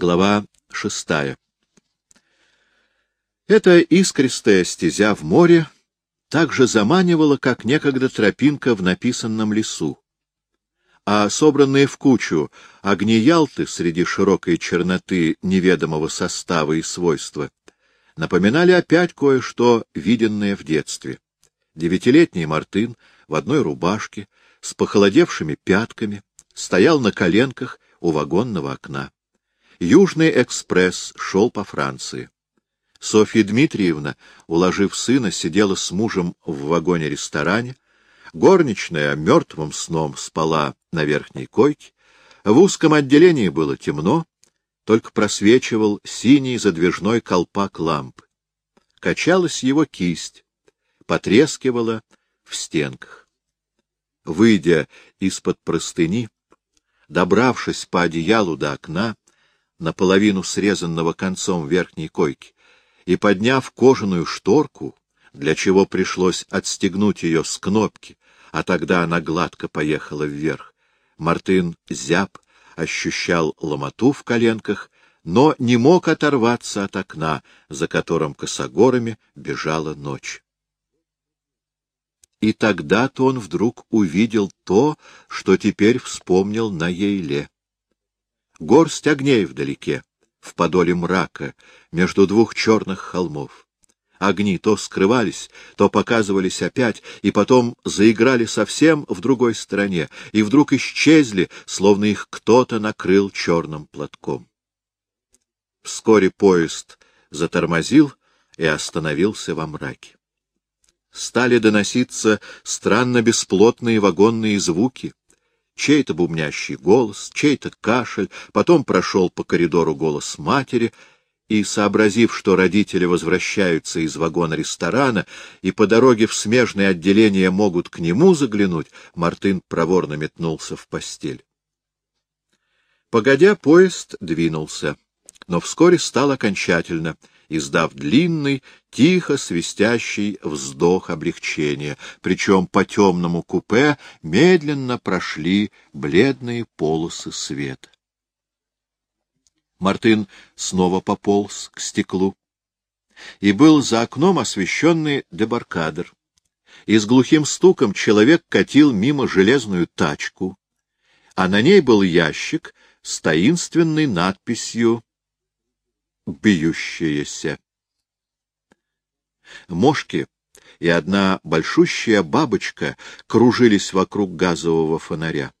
Глава шестая. Эта искристая стезя в море так же заманивала, как некогда тропинка в написанном лесу. А собранные в кучу огни Ялты среди широкой черноты неведомого состава и свойства напоминали опять кое-что, виденное в детстве. Девятилетний Мартын в одной рубашке, с похолодевшими пятками, стоял на коленках у вагонного окна. Южный экспресс шел по Франции. Софья Дмитриевна, уложив сына, сидела с мужем в вагоне-ресторане. Горничная мертвым сном спала на верхней койке. В узком отделении было темно, только просвечивал синий задвижной колпак лампы. Качалась его кисть, потрескивала в стенках. Выйдя из-под простыни, добравшись по одеялу до окна, наполовину срезанного концом верхней койки, и, подняв кожаную шторку, для чего пришлось отстегнуть ее с кнопки, а тогда она гладко поехала вверх, Мартын зяб ощущал ломоту в коленках, но не мог оторваться от окна, за которым косогорами бежала ночь. И тогда-то он вдруг увидел то, что теперь вспомнил на Ейле горсть огней вдалеке, в подоле мрака, между двух черных холмов. Огни то скрывались, то показывались опять, и потом заиграли совсем в другой стороне, и вдруг исчезли, словно их кто-то накрыл черным платком. Вскоре поезд затормозил и остановился во мраке. Стали доноситься странно бесплотные вагонные звуки, чей-то бубнящий голос, чей-то кашель, потом прошел по коридору голос матери, и, сообразив, что родители возвращаются из вагона ресторана и по дороге в смежное отделение могут к нему заглянуть, Мартын проворно метнулся в постель. Погодя, поезд двинулся, но вскоре стал окончательно — издав длинный, тихо свистящий вздох облегчения, причем по темному купе медленно прошли бледные полосы света. Мартын снова пополз к стеклу, и был за окном освещенный дебаркадер. И с глухим стуком человек катил мимо железную тачку, а на ней был ящик с таинственной надписью бьющееся. Мошки и одна большущая бабочка кружились вокруг газового фонаря.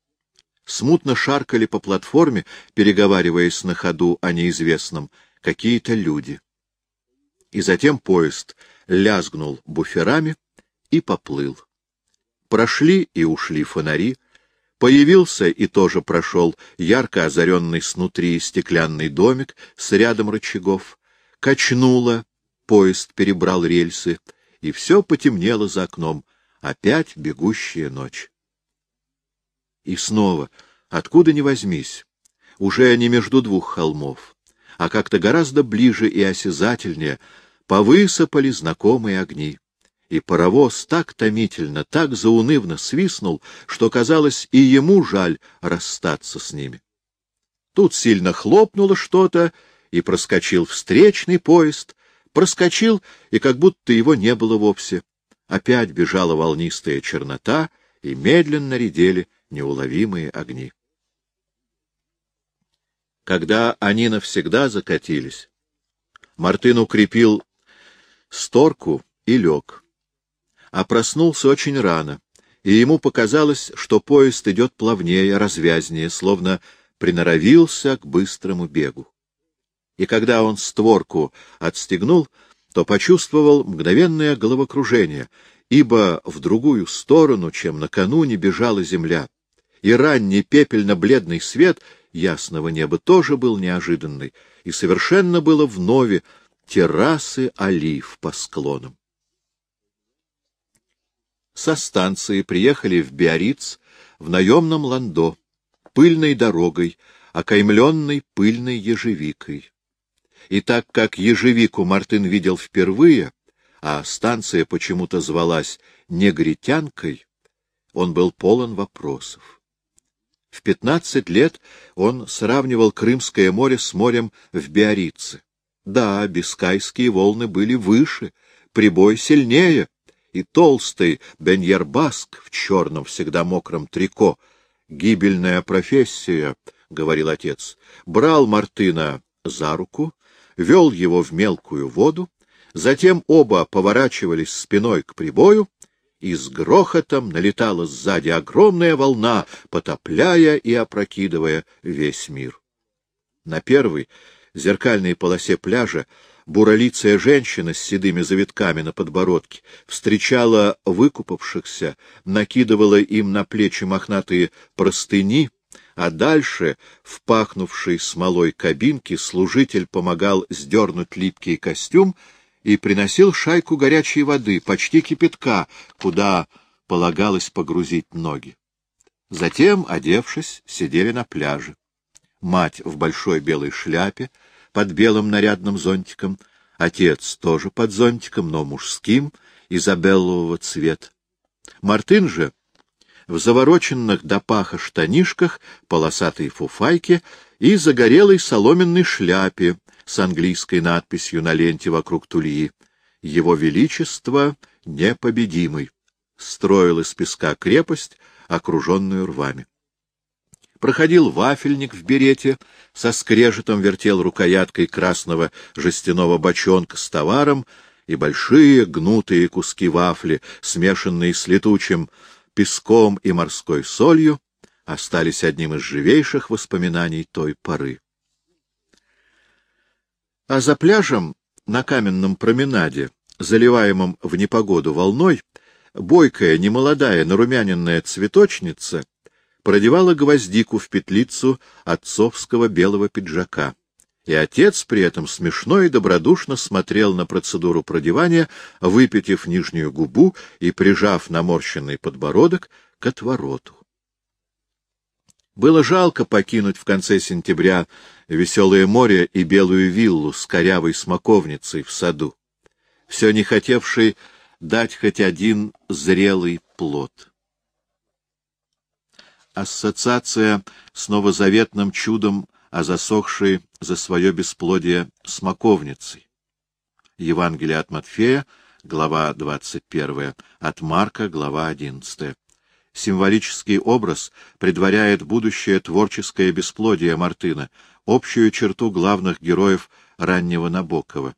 Смутно шаркали по платформе, переговариваясь на ходу о неизвестном, какие-то люди. И затем поезд лязгнул буферами и поплыл. Прошли и ушли фонари, Появился и тоже прошел ярко озаренный снутри стеклянный домик с рядом рычагов. Качнуло, поезд перебрал рельсы, и все потемнело за окном. Опять бегущая ночь. И снова, откуда ни возьмись, уже не между двух холмов, а как-то гораздо ближе и осязательнее, повысыпали знакомые огни и паровоз так томительно, так заунывно свистнул, что казалось и ему жаль расстаться с ними. Тут сильно хлопнуло что-то, и проскочил встречный поезд, проскочил, и как будто его не было вовсе. Опять бежала волнистая чернота, и медленно редели неуловимые огни. Когда они навсегда закатились, Мартын укрепил сторку и лег а проснулся очень рано, и ему показалось, что поезд идет плавнее, развязнее, словно приноровился к быстрому бегу. И когда он створку отстегнул, то почувствовал мгновенное головокружение, ибо в другую сторону, чем накануне, бежала земля, и ранний пепельно-бледный свет ясного неба тоже был неожиданный, и совершенно было вновь террасы олив по склонам со станции приехали в Биориц в наемном ландо, пыльной дорогой, окаймленной пыльной ежевикой. И так как ежевику Мартын видел впервые, а станция почему-то звалась Негритянкой, он был полон вопросов. В пятнадцать лет он сравнивал Крымское море с морем в Биорице. Да, бискайские волны были выше, прибой сильнее, и толстый Беньербаск в черном, всегда мокром трико. Гибельная профессия, — говорил отец, — брал Мартына за руку, вел его в мелкую воду, затем оба поворачивались спиной к прибою, и с грохотом налетала сзади огромная волна, потопляя и опрокидывая весь мир. На первой зеркальной полосе пляжа буролицая женщина с седыми завитками на подбородке встречала выкупавшихся, накидывала им на плечи мохнатые простыни, а дальше, в пахнувшей смолой кабинке, служитель помогал сдернуть липкий костюм и приносил шайку горячей воды, почти кипятка, куда полагалось погрузить ноги. Затем, одевшись, сидели на пляже. Мать в большой белой шляпе, под белым нарядным зонтиком, отец тоже под зонтиком, но мужским, изабеллового цвета. Мартын же в завороченных до паха штанишках, полосатой фуфайке и загорелой соломенной шляпе с английской надписью на ленте вокруг тульи «Его Величество непобедимый» строил из песка крепость, окруженную рвами. Проходил вафельник в берете, со скрежетом вертел рукояткой красного жестяного бочонка с товаром, и большие гнутые куски вафли, смешанные с летучим песком и морской солью, остались одним из живейших воспоминаний той поры. А за пляжем на каменном променаде, заливаемом в непогоду волной, бойкая, немолодая, нарумяненная цветочница продевала гвоздику в петлицу отцовского белого пиджака. И отец при этом смешно и добродушно смотрел на процедуру продевания, выпитив нижнюю губу и прижав наморщенный подбородок к отвороту. Было жалко покинуть в конце сентября веселое море и белую виллу с корявой смоковницей в саду, все не хотевший дать хоть один зрелый плод. Ассоциация с новозаветным чудом, о засохшей за свое бесплодие смоковницей. Евангелие от Матфея, глава 21, от Марка, глава 11. Символический образ предваряет будущее творческое бесплодие Мартына, общую черту главных героев раннего Набокова.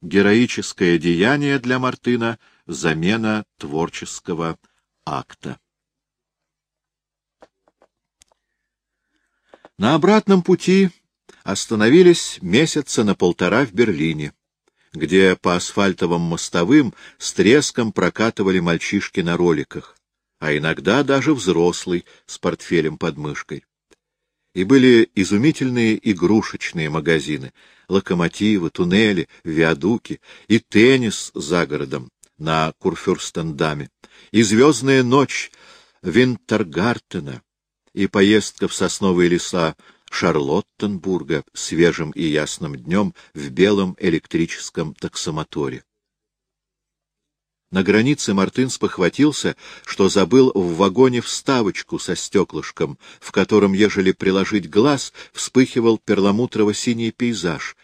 Героическое деяние для Мартына — замена творческого акта. На обратном пути остановились месяца на полтора в Берлине, где по асфальтовым мостовым с треском прокатывали мальчишки на роликах а иногда даже взрослый с портфелем под мышкой. И были изумительные игрушечные магазины, локомотивы, туннели, виадуки и теннис за городом на Курфюрстендаме, и звездная ночь Винтергартена, и поездка в сосновые леса Шарлоттенбурга свежим и ясным днем в белом электрическом таксомоторе. На границе Мартын спохватился, что забыл в вагоне вставочку со стеклышком, в котором, ежели приложить глаз, вспыхивал перламутрово-синий пейзаж.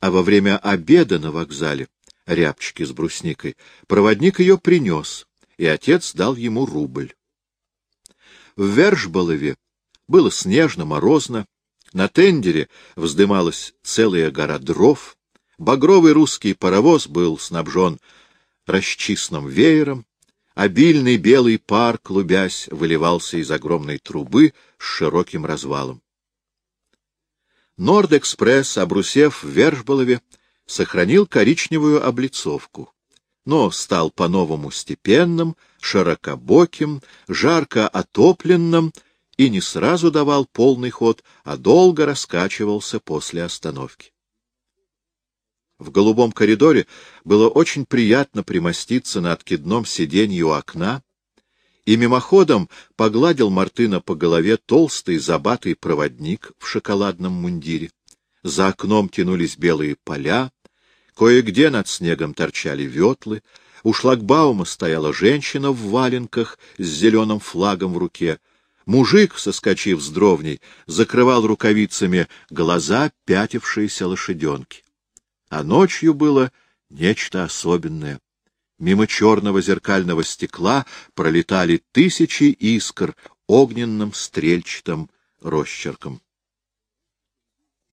А во время обеда на вокзале, рябчики с брусникой, проводник ее принес, и отец дал ему рубль. В Вержболове было снежно, морозно, на тендере вздымалась целая гора дров, багровый русский паровоз был снабжен расчистным веером, обильный белый пар, клубясь, выливался из огромной трубы с широким развалом. Норд-экспресс, обрусев в Вержболове, сохранил коричневую облицовку, но стал по-новому степенным, широкобоким, жарко отопленным и не сразу давал полный ход, а долго раскачивался после остановки. В голубом коридоре было очень приятно примоститься на откидном сиденье у окна, и мимоходом погладил Мартына по голове толстый забатый проводник в шоколадном мундире. За окном тянулись белые поля, кое-где над снегом торчали ветлы, у шлагбаума стояла женщина в валенках с зеленым флагом в руке. Мужик, соскочив с дровней, закрывал рукавицами глаза пятившиеся лошаденки. А ночью было нечто особенное. Мимо черного зеркального стекла пролетали тысячи искр огненным стрельчатым росчерком.